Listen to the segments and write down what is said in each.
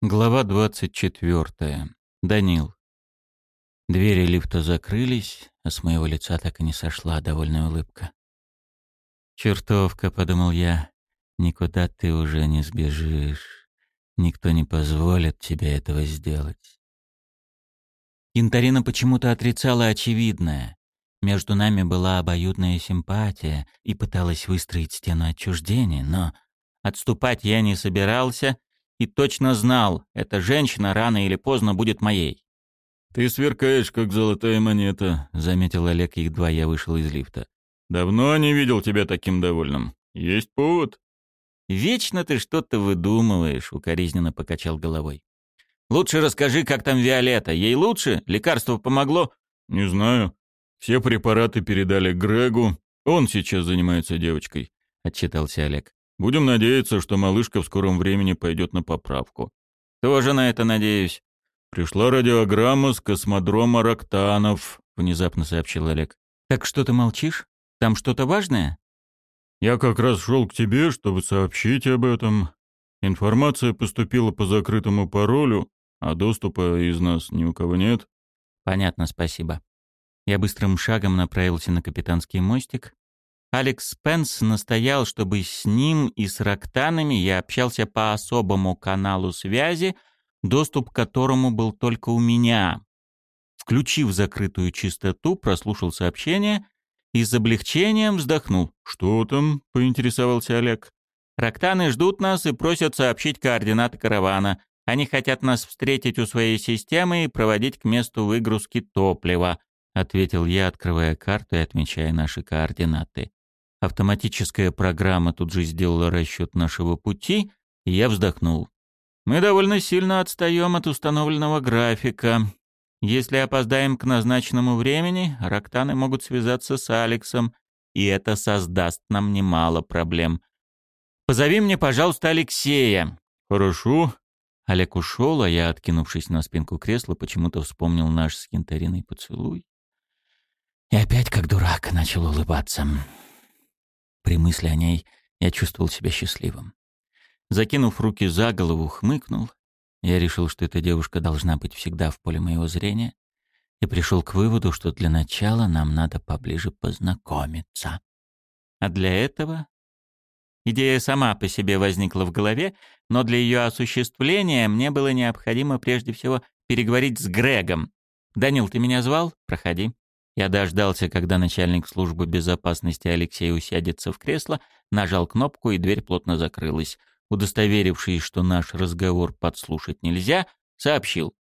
Глава 24. Данил. Двери лифта закрылись, а с моего лица так и не сошла довольная улыбка. «Чертовка», — подумал я, — «никуда ты уже не сбежишь. Никто не позволит тебе этого сделать». Янтарина почему-то отрицала очевидное. Между нами была обоюдная симпатия и пыталась выстроить стену отчуждения, но отступать я не собирался — и точно знал, эта женщина рано или поздно будет моей. «Ты сверкаешь, как золотая монета», — заметил Олег, едва я вышел из лифта. «Давно не видел тебя таким довольным. Есть повод?» «Вечно ты что-то выдумываешь», — укоризненно покачал головой. «Лучше расскажи, как там Виолетта. Ей лучше? Лекарство помогло?» «Не знаю. Все препараты передали Грегу. Он сейчас занимается девочкой», — отчитался Олег. Будем надеяться, что малышка в скором времени пойдет на поправку. Тоже на это надеюсь. Пришла радиограмма с космодрома Рактанов, внезапно сообщил Олег. Так что ты молчишь? Там что-то важное? Я как раз шел к тебе, чтобы сообщить об этом. Информация поступила по закрытому паролю, а доступа из нас ни у кого нет. Понятно, спасибо. Я быстрым шагом направился на капитанский мостик, Алекс Спенс настоял, чтобы с ним и с Рактанами я общался по особому каналу связи, доступ к которому был только у меня. Включив закрытую чистоту, прослушал сообщение и с облегчением вздохнул. «Что там?» — поинтересовался Олег. «Рактаны ждут нас и просят сообщить координаты каравана. Они хотят нас встретить у своей системы и проводить к месту выгрузки топлива», — ответил я, открывая карту и отмечая наши координаты. Автоматическая программа тут же сделала расчет нашего пути, и я вздохнул. Мы довольно сильно отстаем от установленного графика. Если опоздаем к назначенному времени, рактаны могут связаться с Алексом, и это создаст нам немало проблем. Позови мне, пожалуйста, Алексея. Хорошо. Олег ушел, а я, откинувшись на спинку кресла, почему-то вспомнил наш с Янтариной поцелуй. И опять, как дурак, начал улыбаться. При мысли о ней я чувствовал себя счастливым. Закинув руки за голову, хмыкнул. Я решил, что эта девушка должна быть всегда в поле моего зрения, и пришел к выводу, что для начала нам надо поближе познакомиться. А для этого идея сама по себе возникла в голове, но для ее осуществления мне было необходимо прежде всего переговорить с Грегом. «Данил, ты меня звал? Проходи». Я дождался, когда начальник службы безопасности Алексей усядется в кресло, нажал кнопку, и дверь плотно закрылась. Удостоверившись, что наш разговор подслушать нельзя, сообщил.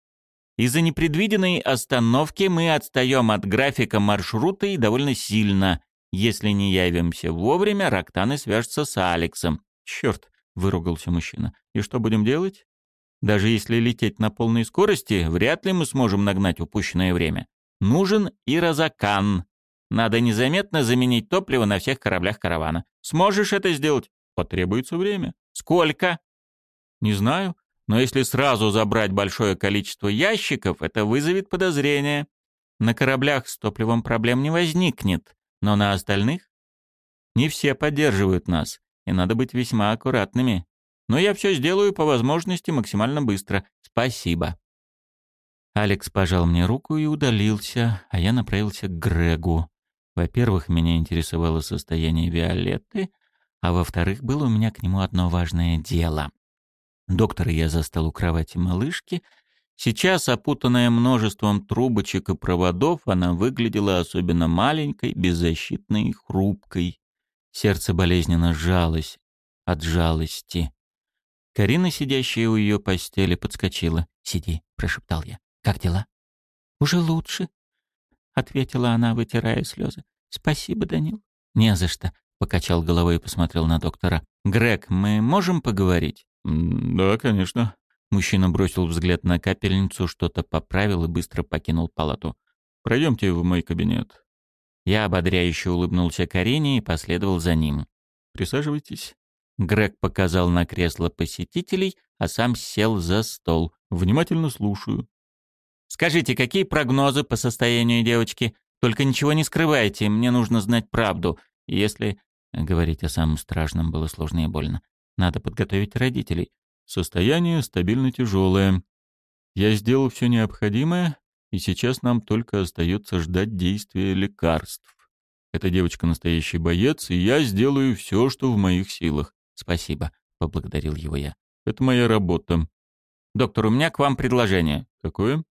Из-за непредвиденной остановки мы отстаем от графика маршрута и довольно сильно. Если не явимся вовремя, Рактаны свяжутся с Алексом. Черт, выругался мужчина. И что будем делать? Даже если лететь на полной скорости, вряд ли мы сможем нагнать упущенное время. Нужен ирозакан. Надо незаметно заменить топливо на всех кораблях каравана. Сможешь это сделать? Потребуется время. Сколько? Не знаю, но если сразу забрать большое количество ящиков, это вызовет подозрение. На кораблях с топливом проблем не возникнет, но на остальных? Не все поддерживают нас, и надо быть весьма аккуратными. Но я все сделаю по возможности максимально быстро. Спасибо. Алекс пожал мне руку и удалился, а я направился к Грегу. Во-первых, меня интересовало состояние Виолетты, а во-вторых, было у меня к нему одно важное дело. Доктора я застал у кровати малышки. Сейчас, опутанная множеством трубочек и проводов, она выглядела особенно маленькой, беззащитной и хрупкой. Сердце болезненно сжалось от жалости. Карина, сидящая у ее постели, подскочила. «Сиди», — прошептал я. «Как дела?» «Уже лучше», — ответила она, вытирая слезы. «Спасибо, Данил». «Не за что», — покачал головой и посмотрел на доктора. «Грег, мы можем поговорить?» «Да, конечно». Мужчина бросил взгляд на капельницу, что-то поправил и быстро покинул палату. «Пройдемте в мой кабинет». Я ободряюще улыбнулся Карине и последовал за ним. «Присаживайтесь». Грег показал на кресло посетителей, а сам сел за стол. «Внимательно слушаю». Скажите, какие прогнозы по состоянию девочки? Только ничего не скрывайте, мне нужно знать правду. Если говорить о самом страшном было сложно и больно, надо подготовить родителей. Состояние стабильно тяжелое. Я сделал все необходимое, и сейчас нам только остается ждать действия лекарств. Эта девочка настоящий боец, и я сделаю все, что в моих силах. Спасибо, поблагодарил его я. Это моя работа. Доктор, у меня к вам предложение. Какое?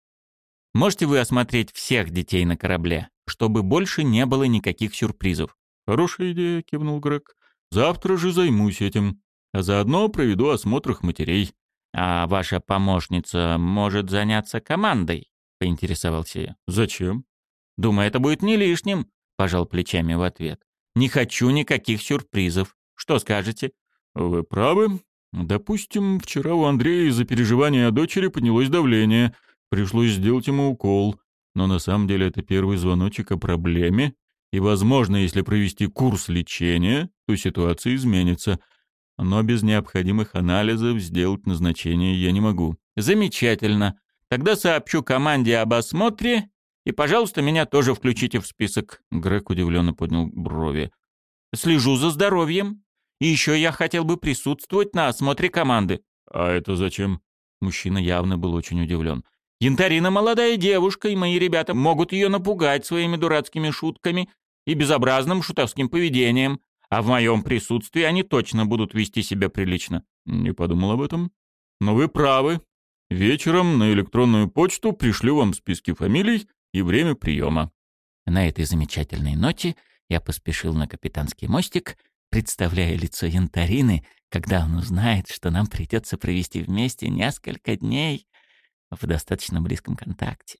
Можете вы осмотреть всех детей на корабле, чтобы больше не было никаких сюрпризов? Хорошая идея, кивнул Грег. Завтра же займусь этим, а заодно проведу осмотр их матерей. А ваша помощница может заняться командой? поинтересовался я. Зачем? Думаю, это будет не лишним, пожал плечами в ответ. Не хочу никаких сюрпризов. Что скажете? Вы правы. Допустим, вчера у Андрея из-за переживания о дочери поднялось давление. Пришлось сделать ему укол. Но на самом деле это первый звоночек о проблеме. И, возможно, если провести курс лечения, то ситуация изменится. Но без необходимых анализов сделать назначение я не могу. Замечательно. Тогда сообщу команде об осмотре, и, пожалуйста, меня тоже включите в список. Грег удивленно поднял брови. Слежу за здоровьем. И еще я хотел бы присутствовать на осмотре команды». «А это зачем?» Мужчина явно был очень удивлен. «Янтарина молодая девушка, и мои ребята могут ее напугать своими дурацкими шутками и безобразным шутовским поведением, а в моем присутствии они точно будут вести себя прилично». «Не подумал об этом. Но вы правы. Вечером на электронную почту пришлю вам списки фамилий и время приема». На этой замечательной ноте я поспешил на капитанский мостик — представляя лицо Янтарины, когда он узнает, что нам придется провести вместе несколько дней в достаточно близком контакте.